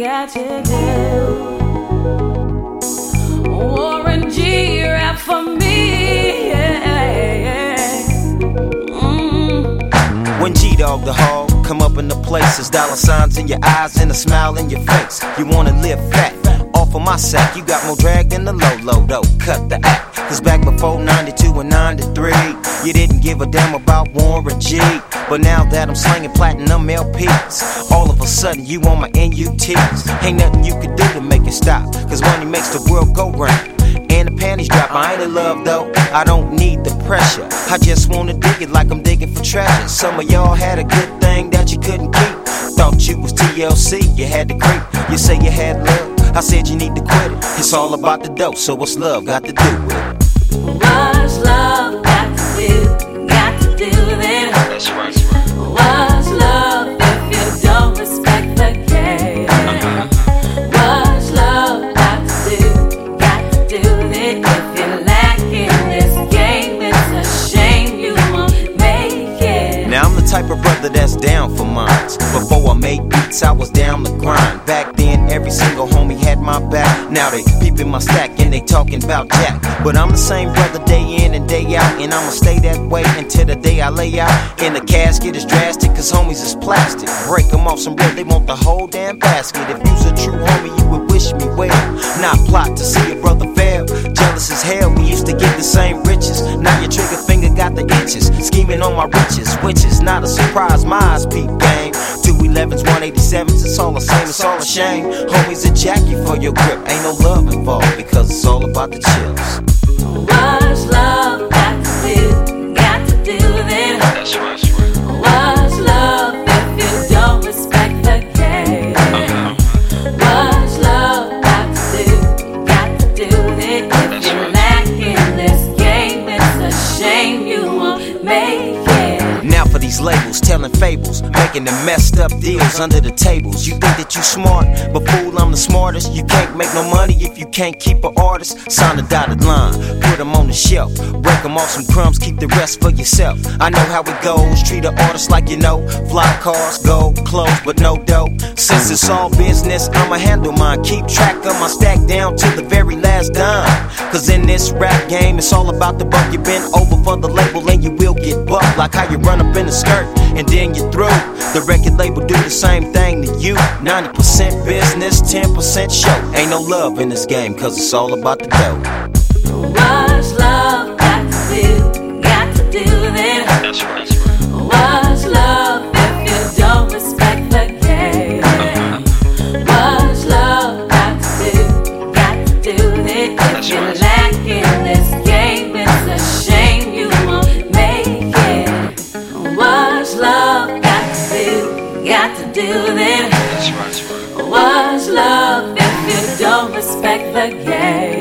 got to do. Warren G, rap for me. Yeah. Mm. When G Dog the Hog come up in the places, dollar signs in your eyes and a smile in your face. You wanna live fat off of my sack. You got more drag than the low low though. Cut the act. Cause back before 92 and 93, you didn't give a damn about Warren G. But now that I'm slinging platinum LPs, all of a sudden you on my NUTs. Ain't nothing you can do to make it stop. Cause money makes the world go round. And the panties drop. I ain't in love though. I don't need the pressure. I just wanna dig it like I'm digging for treasure. Some of y'all had a good thing that you couldn't keep. Thought you was TLC, you had to creep. You say you had love. I said you need to quit it. It's all about the dope, so what's love got to do with it? It. That's brother that's down for mines. Before I made beats, I was down the grind. Back then, every single homie had my back. Now they peeping my stack and they talking about Jack. But I'm the same brother day in and day out, and I'ma stay that way until the day I lay out. In the casket is drastic, cause homies is plastic. Break them off some bread, they want the whole damn basket. If you's a true homie, you would wish me well. Not plot to see a brother fail. Jealous as hell, we used to get the same riches. Now your trigger finger got the itches. Scheming on my riches, which is not a surprise. My eyes peep game. 211s, 187s, it's all the same, it's all a shame. Homies a Jackie for your grip. Ain't no love involved because it's all about the chills. What's love a shame you. Now for these labels, telling fables, making the messed up deals under the tables. You think that you smart, but fool, I'm the smartest. You can't make no money if you can't keep an artist. Sign a dotted line, put them on the shelf. Break them off some crumbs, keep the rest for yourself. I know how it goes, treat an artist like you know. Fly cars, gold, clothes, but no dough. Since it's all business, I'ma handle mine. Keep track of my stack down to the very last dime. Cause in this rap game, it's all about the buck. You've been over for the label and you will get bucked. Like how you run up in a skirt and then you're through. The record label do the same thing to you. 90% business, 10% show. Ain't no love in this game, cause it's all about the dough. got to do this. What's love if you don't respect the game?